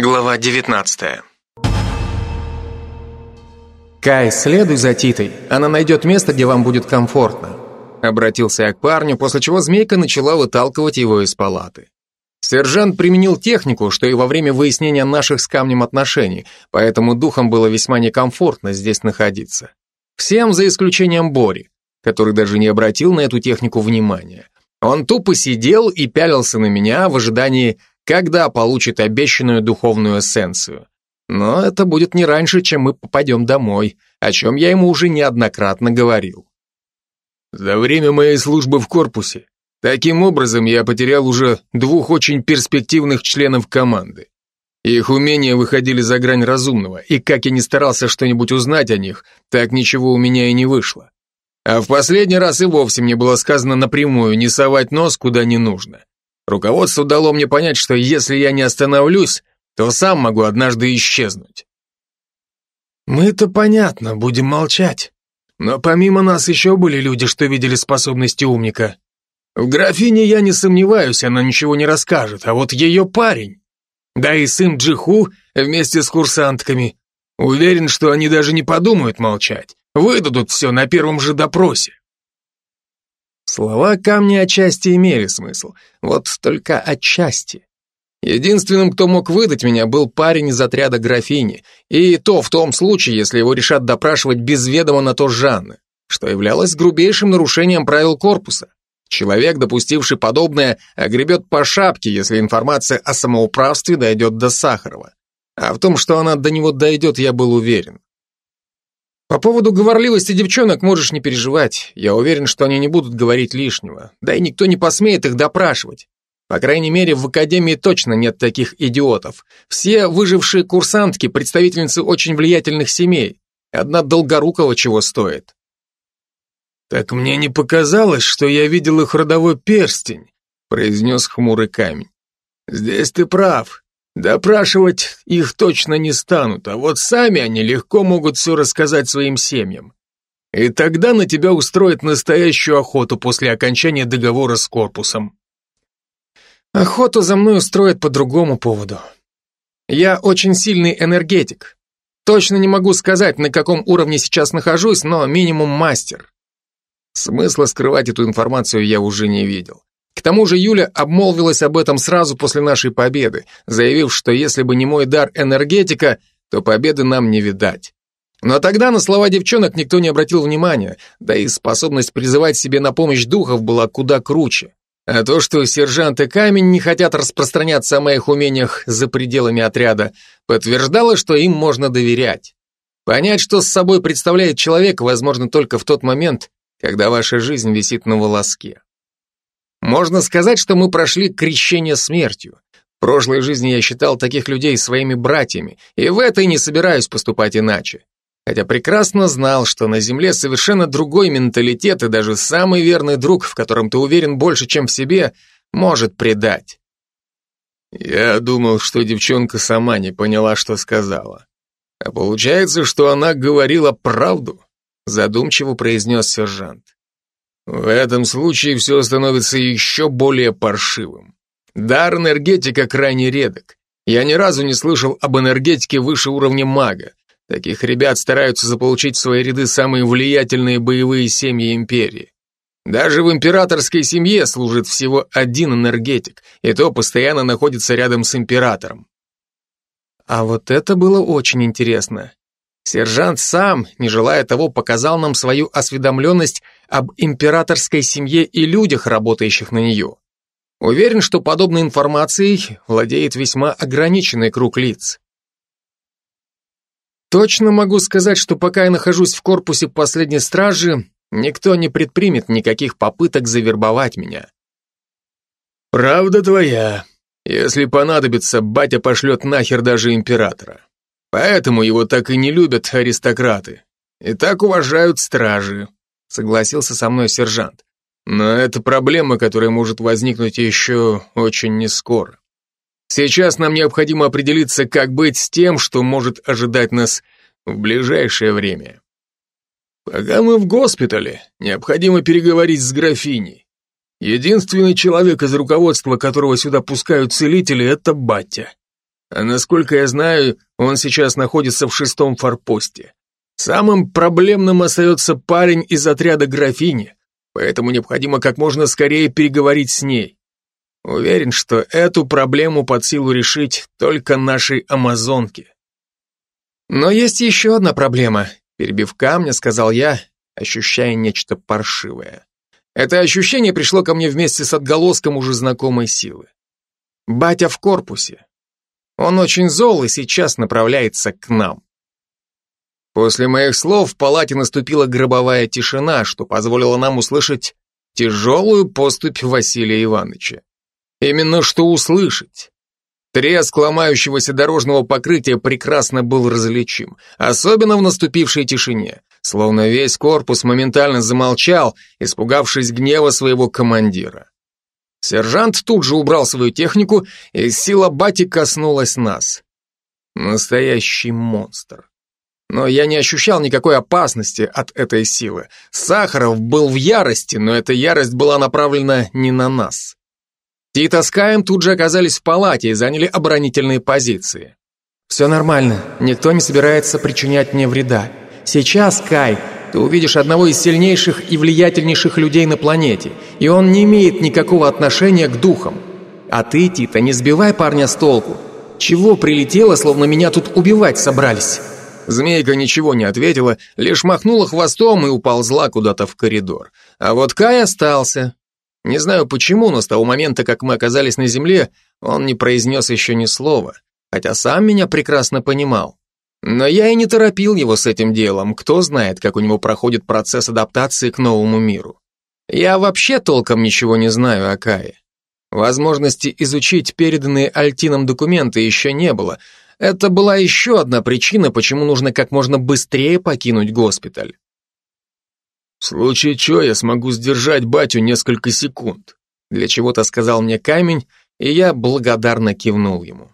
Глава 19 «Кай, следуй за Титой. Она найдет место, где вам будет комфортно», обратился я к парню, после чего змейка начала выталкивать его из палаты. Сержант применил технику, что и во время выяснения наших с камнем отношений, поэтому духом было весьма некомфортно здесь находиться. Всем за исключением Бори, который даже не обратил на эту технику внимания. Он тупо сидел и пялился на меня в ожидании когда получит обещанную духовную эссенцию. Но это будет не раньше, чем мы попадем домой, о чем я ему уже неоднократно говорил. За время моей службы в корпусе таким образом я потерял уже двух очень перспективных членов команды. Их умения выходили за грань разумного, и как я не старался что-нибудь узнать о них, так ничего у меня и не вышло. А в последний раз и вовсе мне было сказано напрямую не совать нос куда не нужно. Руководство дало мне понять, что если я не остановлюсь, то сам могу однажды исчезнуть. Мы-то понятно, будем молчать. Но помимо нас еще были люди, что видели способности умника. В графине я не сомневаюсь, она ничего не расскажет, а вот ее парень. Да и сын Джиху вместе с курсантками. Уверен, что они даже не подумают молчать. Выдадут все на первом же допросе. Слова камня отчасти имели смысл, вот только отчасти. Единственным, кто мог выдать меня, был парень из отряда графини, и то в том случае, если его решат допрашивать без ведома на то Жанны, что являлось грубейшим нарушением правил корпуса. Человек, допустивший подобное, огребет по шапке, если информация о самоуправстве дойдет до Сахарова. А в том, что она до него дойдет, я был уверен. По поводу говорливости девчонок можешь не переживать. Я уверен, что они не будут говорить лишнего. Да и никто не посмеет их допрашивать. По крайней мере, в академии точно нет таких идиотов. Все выжившие курсантки – представительницы очень влиятельных семей. Одна Долгорукова чего стоит. «Так мне не показалось, что я видел их родовой перстень», – произнес хмурый камень. «Здесь ты прав. Допрашивать их точно не станут, а вот сами они легко могут все рассказать своим семьям. И тогда на тебя устроят настоящую охоту после окончания договора с корпусом. Охоту за мной устроят по другому поводу. Я очень сильный энергетик. Точно не могу сказать, на каком уровне сейчас нахожусь, но минимум мастер. Смысла скрывать эту информацию я уже не видел. К тому же Юля обмолвилась об этом сразу после нашей победы, заявив, что если бы не мой дар энергетика, то победы нам не видать. Но тогда на слова девчонок никто не обратил внимания, да и способность призывать себе на помощь духов была куда круче. А то, что сержант и камень не хотят распространяться о моих умениях за пределами отряда, подтверждало, что им можно доверять. Понять, что с собой представляет человек, возможно только в тот момент, когда ваша жизнь висит на волоске. Можно сказать, что мы прошли крещение смертью. В прошлой жизни я считал таких людей своими братьями, и в этой не собираюсь поступать иначе. Хотя прекрасно знал, что на Земле совершенно другой менталитет, и даже самый верный друг, в котором ты уверен больше, чем в себе, может предать. Я думал, что девчонка сама не поняла, что сказала. А получается, что она говорила правду, задумчиво произнес сержант. В этом случае все становится еще более паршивым. Дар энергетика крайне редок. Я ни разу не слышал об энергетике выше уровня мага. Таких ребят стараются заполучить в свои ряды самые влиятельные боевые семьи империи. Даже в императорской семье служит всего один энергетик, и то постоянно находится рядом с императором. А вот это было очень интересно. Сержант сам, не желая того, показал нам свою осведомленность об императорской семье и людях, работающих на нее. Уверен, что подобной информацией владеет весьма ограниченный круг лиц. Точно могу сказать, что пока я нахожусь в корпусе последней стражи, никто не предпримет никаких попыток завербовать меня. Правда твоя. Если понадобится, батя пошлет нахер даже императора. Поэтому его так и не любят аристократы. И так уважают стражи, согласился со мной сержант. Но это проблема, которая может возникнуть еще очень нескоро. Сейчас нам необходимо определиться, как быть с тем, что может ожидать нас в ближайшее время. Пока мы в госпитале, необходимо переговорить с графиней. Единственный человек из руководства, которого сюда пускают целители, это батя. Насколько я знаю, он сейчас находится в шестом форпосте. Самым проблемным остается парень из отряда графини, поэтому необходимо как можно скорее переговорить с ней. Уверен, что эту проблему под силу решить только нашей амазонке. Но есть еще одна проблема, перебив камня, сказал я, ощущая нечто паршивое. Это ощущение пришло ко мне вместе с отголоском уже знакомой силы. Батя в корпусе. Он очень зол и сейчас направляется к нам. После моих слов в палате наступила гробовая тишина, что позволило нам услышать тяжелую поступь Василия Ивановича. Именно что услышать. Треск ломающегося дорожного покрытия прекрасно был различим, особенно в наступившей тишине, словно весь корпус моментально замолчал, испугавшись гнева своего командира. Сержант тут же убрал свою технику, и сила бати коснулась нас. Настоящий монстр. Но я не ощущал никакой опасности от этой силы. Сахаров был в ярости, но эта ярость была направлена не на нас. Тита с Каем тут же оказались в палате и заняли оборонительные позиции. «Все нормально, никто не собирается причинять мне вреда. Сейчас, Кай, ты увидишь одного из сильнейших и влиятельнейших людей на планете, и он не имеет никакого отношения к духам. А ты, Тита, не сбивай парня с толку. Чего прилетело, словно меня тут убивать собрались?» Змейка ничего не ответила, лишь махнула хвостом и уползла куда-то в коридор. А вот Кай остался. Не знаю почему, но с того момента, как мы оказались на земле, он не произнес еще ни слова, хотя сам меня прекрасно понимал. Но я и не торопил его с этим делом, кто знает, как у него проходит процесс адаптации к новому миру. Я вообще толком ничего не знаю о Кае. Возможности изучить переданные Альтином документы еще не было, это была еще одна причина, почему нужно как можно быстрее покинуть госпиталь. В случае чего я смогу сдержать батю несколько секунд. Для чего-то сказал мне камень, и я благодарно кивнул ему.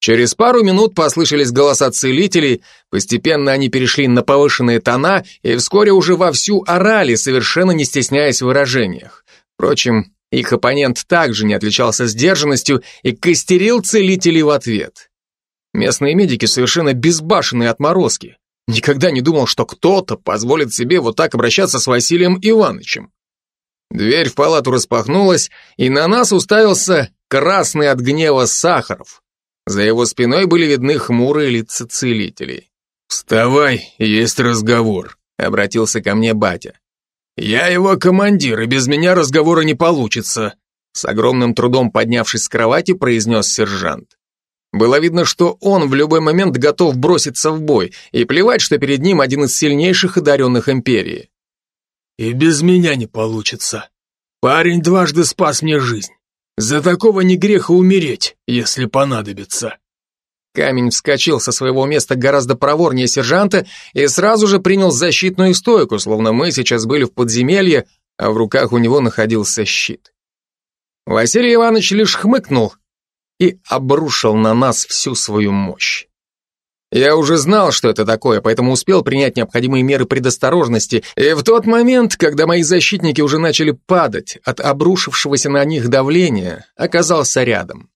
Через пару минут послышались голоса целителей, постепенно они перешли на повышенные тона и вскоре уже вовсю орали, совершенно не стесняясь в выражениях. Впрочем, их оппонент также не отличался сдержанностью и костерил целителей в ответ. Местные медики совершенно безбашенные отморозки. Никогда не думал, что кто-то позволит себе вот так обращаться с Василием Ивановичем. Дверь в палату распахнулась, и на нас уставился красный от гнева Сахаров. За его спиной были видны хмурые лица целителей. «Вставай, есть разговор», — обратился ко мне батя. «Я его командир, и без меня разговора не получится», с огромным трудом поднявшись с кровати, произнес сержант. Было видно, что он в любой момент готов броситься в бой, и плевать, что перед ним один из сильнейших одаренных империи. «И без меня не получится. Парень дважды спас мне жизнь. За такого не греха умереть, если понадобится». Камень вскочил со своего места гораздо проворнее сержанта и сразу же принял защитную стойку, словно мы сейчас были в подземелье, а в руках у него находился щит. Василий Иванович лишь хмыкнул и обрушил на нас всю свою мощь. Я уже знал, что это такое, поэтому успел принять необходимые меры предосторожности, и в тот момент, когда мои защитники уже начали падать от обрушившегося на них давления, оказался рядом.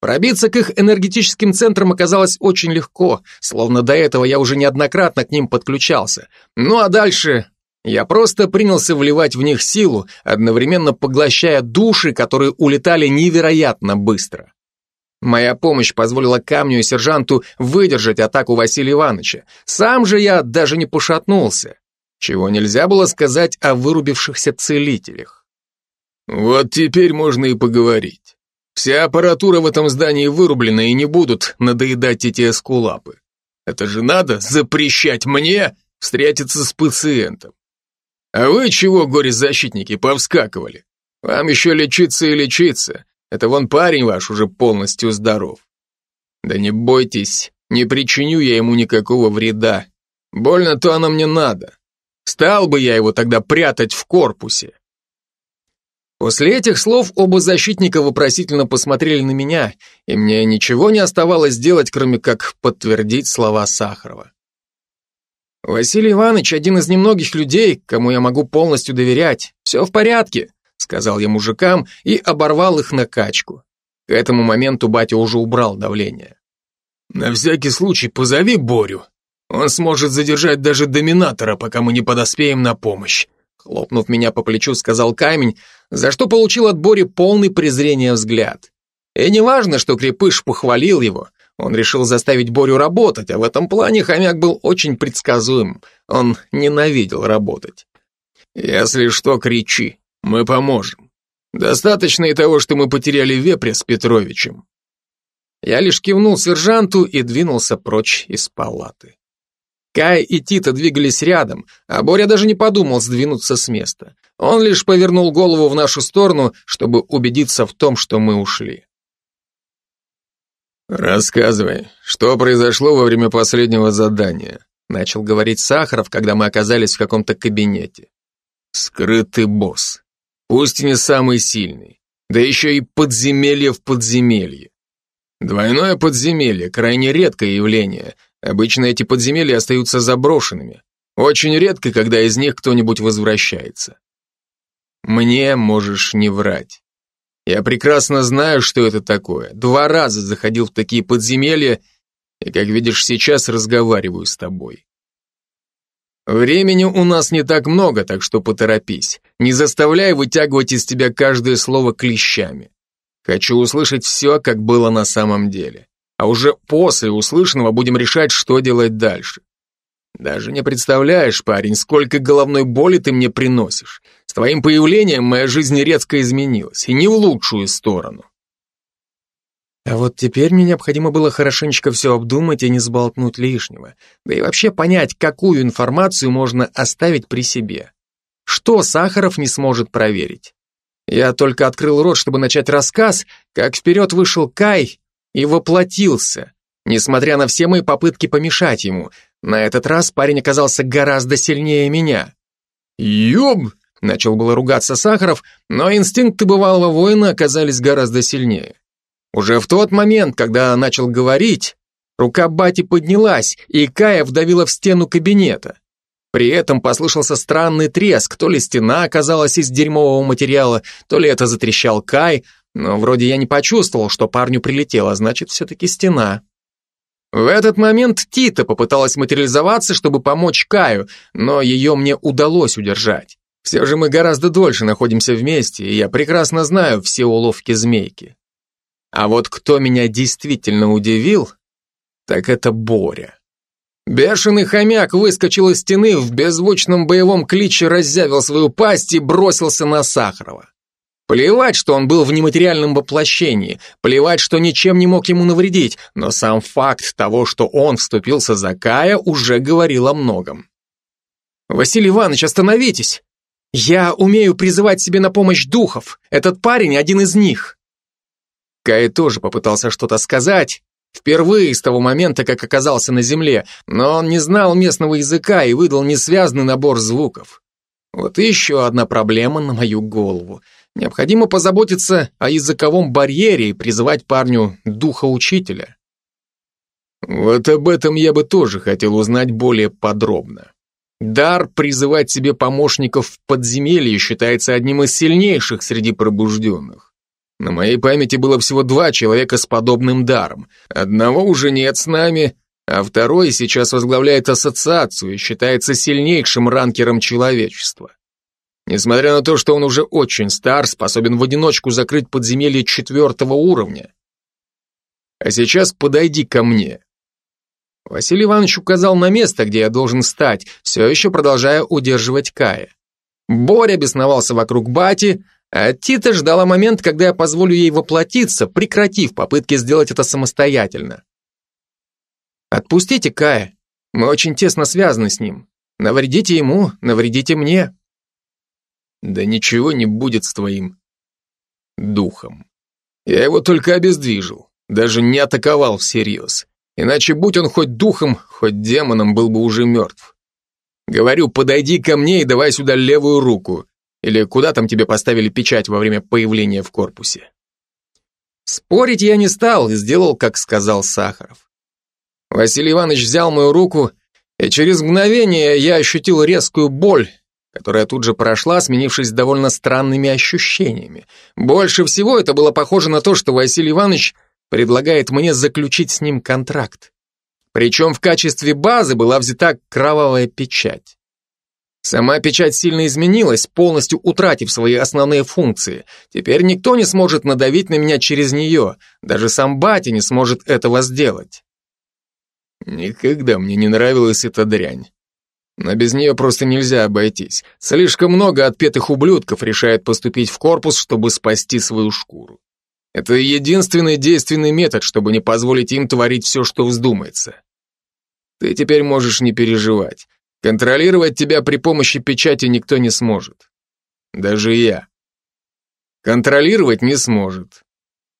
Пробиться к их энергетическим центрам оказалось очень легко, словно до этого я уже неоднократно к ним подключался. Ну а дальше я просто принялся вливать в них силу, одновременно поглощая души, которые улетали невероятно быстро. Моя помощь позволила камню и сержанту выдержать атаку Василия Ивановича. Сам же я даже не пошатнулся, чего нельзя было сказать о вырубившихся целителях. Вот теперь можно и поговорить. Вся аппаратура в этом здании вырублена и не будут надоедать эти эскулапы. Это же надо запрещать мне встретиться с пациентом. А вы чего, горе-защитники, повскакивали? Вам еще лечиться и лечиться. Это вон парень ваш уже полностью здоров. Да не бойтесь, не причиню я ему никакого вреда. Больно-то оно мне надо. Стал бы я его тогда прятать в корпусе. После этих слов оба защитника вопросительно посмотрели на меня, и мне ничего не оставалось делать, кроме как подтвердить слова Сахарова. «Василий Иванович один из немногих людей, кому я могу полностью доверять. Все в порядке», сказал я мужикам и оборвал их на качку. К этому моменту батя уже убрал давление. На всякий случай позови Борю. Он сможет задержать даже доминатора, пока мы не подоспеем на помощь. Хлопнув меня по плечу, сказал камень, за что получил от Бори полный презрения взгляд. И не важно, что Крепыш похвалил его, он решил заставить Борю работать, а в этом плане хомяк был очень предсказуем. Он ненавидел работать. «Если что, кричи, мы поможем. Достаточно и того, что мы потеряли вепря с Петровичем». Я лишь кивнул сержанту и двинулся прочь из палаты. Кай и Тита двигались рядом, а Боря даже не подумал сдвинуться с места. Он лишь повернул голову в нашу сторону, чтобы убедиться в том, что мы ушли. «Рассказывай, что произошло во время последнего задания?» Начал говорить Сахаров, когда мы оказались в каком-то кабинете. «Скрытый босс. Пусть и не самый сильный. Да еще и подземелье в подземелье. Двойное подземелье – крайне редкое явление. Обычно эти подземелья остаются заброшенными. Очень редко, когда из них кто-нибудь возвращается. Мне можешь не врать. Я прекрасно знаю, что это такое. Два раза заходил в такие подземелья, и, как видишь, сейчас разговариваю с тобой. Времени у нас не так много, так что поторопись. Не заставляй вытягивать из тебя каждое слово клещами. Хочу услышать все, как было на самом деле. А уже после услышанного будем решать, что делать дальше. Даже не представляешь, парень, сколько головной боли ты мне приносишь. С твоим появлением моя жизнь резко изменилась, и не в лучшую сторону. А вот теперь мне необходимо было хорошенечко все обдумать и не сболтнуть лишнего. Да и вообще понять, какую информацию можно оставить при себе. Что Сахаров не сможет проверить. Я только открыл рот, чтобы начать рассказ, как вперед вышел Кай и воплотился, несмотря на все мои попытки помешать ему. На этот раз парень оказался гораздо сильнее меня. «Ёб!» — начал было ругаться Сахаров, но инстинкты бывалого воина оказались гораздо сильнее. Уже в тот момент, когда начал говорить, рука бати поднялась, и Кая вдавила в стену кабинета. При этом послышался странный треск, то ли стена оказалась из дерьмового материала, то ли это затрещал Кай, но вроде я не почувствовал, что парню прилетело, значит, все-таки стена. В этот момент Тита попыталась материализоваться, чтобы помочь Каю, но ее мне удалось удержать. Все же мы гораздо дольше находимся вместе, и я прекрасно знаю все уловки змейки. А вот кто меня действительно удивил, так это Боря. Бешеный хомяк выскочил из стены, в беззвучном боевом кличе разъявил свою пасть и бросился на Сахарова. Плевать, что он был в нематериальном воплощении, плевать, что ничем не мог ему навредить, но сам факт того, что он вступился за Кая, уже говорил о многом. «Василий Иванович, остановитесь! Я умею призывать себе на помощь духов, этот парень один из них!» Кай тоже попытался что-то сказать, впервые с того момента, как оказался на земле, но он не знал местного языка и выдал несвязный набор звуков. Вот еще одна проблема на мою голову — Необходимо позаботиться о языковом барьере и призывать парню духа учителя. Вот об этом я бы тоже хотел узнать более подробно. Дар призывать себе помощников в подземелье считается одним из сильнейших среди пробужденных. На моей памяти было всего два человека с подобным даром. Одного уже нет с нами, а второй сейчас возглавляет ассоциацию и считается сильнейшим ранкером человечества. Несмотря на то, что он уже очень стар, способен в одиночку закрыть подземелье четвертого уровня. А сейчас подойди ко мне. Василий Иванович указал на место, где я должен стать, все еще продолжая удерживать Кая. Боря бесновался вокруг бати, а Тита ждала момент, когда я позволю ей воплотиться, прекратив попытки сделать это самостоятельно. «Отпустите Кая, мы очень тесно связаны с ним. Навредите ему, навредите мне». Да ничего не будет с твоим духом. Я его только обездвижил, даже не атаковал всерьез. Иначе, будь он хоть духом, хоть демоном, был бы уже мертв. Говорю, подойди ко мне и давай сюда левую руку. Или куда там тебе поставили печать во время появления в корпусе? Спорить я не стал и сделал, как сказал Сахаров. Василий Иванович взял мою руку, и через мгновение я ощутил резкую боль, которая тут же прошла, сменившись довольно странными ощущениями. Больше всего это было похоже на то, что Василий Иванович предлагает мне заключить с ним контракт. Причем в качестве базы была взята кровавая печать. Сама печать сильно изменилась, полностью утратив свои основные функции. Теперь никто не сможет надавить на меня через нее, даже сам батя не сможет этого сделать. Никогда мне не нравилась эта дрянь. Но без нее просто нельзя обойтись. Слишком много отпетых ублюдков решает поступить в корпус, чтобы спасти свою шкуру. Это единственный действенный метод, чтобы не позволить им творить все, что вздумается. Ты теперь можешь не переживать. Контролировать тебя при помощи печати никто не сможет. Даже я. Контролировать не сможет.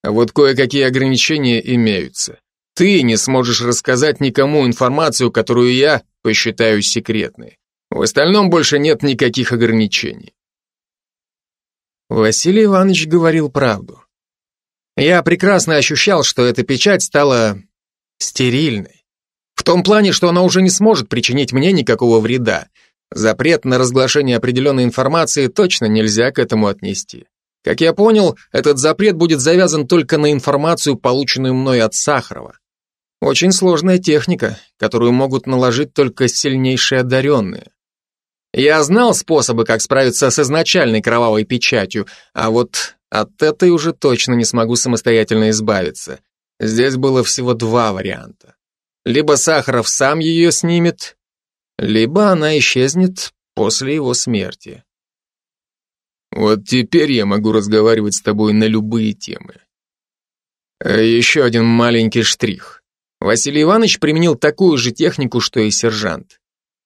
А вот кое-какие ограничения имеются. Ты не сможешь рассказать никому информацию, которую я посчитаю секретной. В остальном больше нет никаких ограничений. Василий Иванович говорил правду. Я прекрасно ощущал, что эта печать стала стерильной. В том плане, что она уже не сможет причинить мне никакого вреда. Запрет на разглашение определенной информации точно нельзя к этому отнести. Как я понял, этот запрет будет завязан только на информацию, полученную мной от Сахарова. Очень сложная техника, которую могут наложить только сильнейшие одаренные. Я знал способы, как справиться с изначальной кровавой печатью, а вот от этой уже точно не смогу самостоятельно избавиться. Здесь было всего два варианта. Либо Сахаров сам ее снимет, либо она исчезнет после его смерти. Вот теперь я могу разговаривать с тобой на любые темы. А еще один маленький штрих. Василий Иванович применил такую же технику, что и сержант.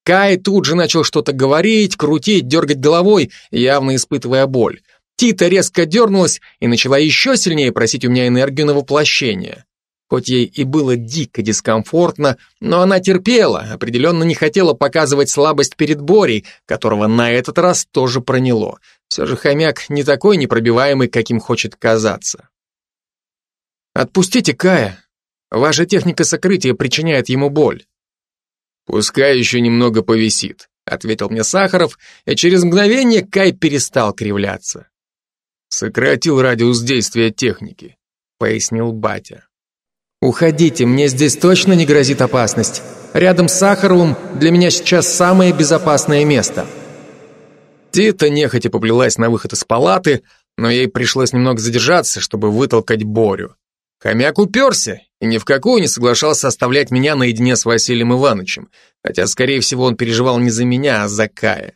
Кай тут же начал что-то говорить, крутить, дергать головой, явно испытывая боль. Тита резко дернулась и начала еще сильнее просить у меня энергию на воплощение. Хоть ей и было дико дискомфортно, но она терпела, определенно не хотела показывать слабость перед Борей, которого на этот раз тоже проняло. Все же хомяк не такой непробиваемый, каким хочет казаться. «Отпустите Кая. Ваша техника сокрытия причиняет ему боль». «Пускай еще немного повисит», — ответил мне Сахаров, и через мгновение Кай перестал кривляться. Сократил радиус действия техники, пояснил батя. «Уходите, мне здесь точно не грозит опасность. Рядом с Сахаровым для меня сейчас самое безопасное место». Тита нехотя поплелась на выход из палаты, но ей пришлось немного задержаться, чтобы вытолкать Борю. Хомяк уперся и ни в какую не соглашался оставлять меня наедине с Василием Ивановичем, хотя, скорее всего, он переживал не за меня, а за Кая.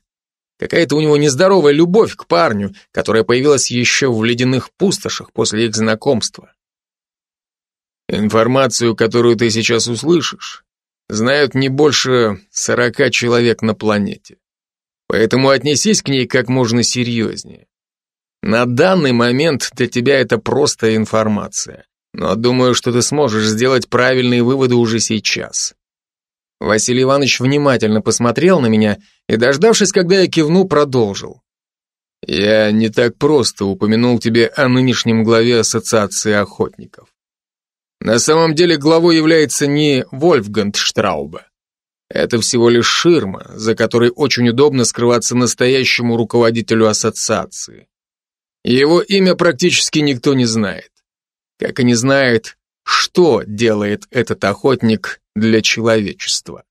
Какая-то у него нездоровая любовь к парню, которая появилась еще в ледяных пустошах после их знакомства. Информацию, которую ты сейчас услышишь, знают не больше сорока человек на планете. Поэтому отнесись к ней как можно серьезнее. На данный момент для тебя это просто информация, но думаю, что ты сможешь сделать правильные выводы уже сейчас. Василий Иванович внимательно посмотрел на меня и, дождавшись, когда я кивну, продолжил. «Я не так просто упомянул тебе о нынешнем главе Ассоциации охотников. На самом деле главой является не Вольфганд Штрауба. Это всего лишь ширма, за которой очень удобно скрываться настоящему руководителю ассоциации. Его имя практически никто не знает. Как и не знает, что делает этот охотник для человечества.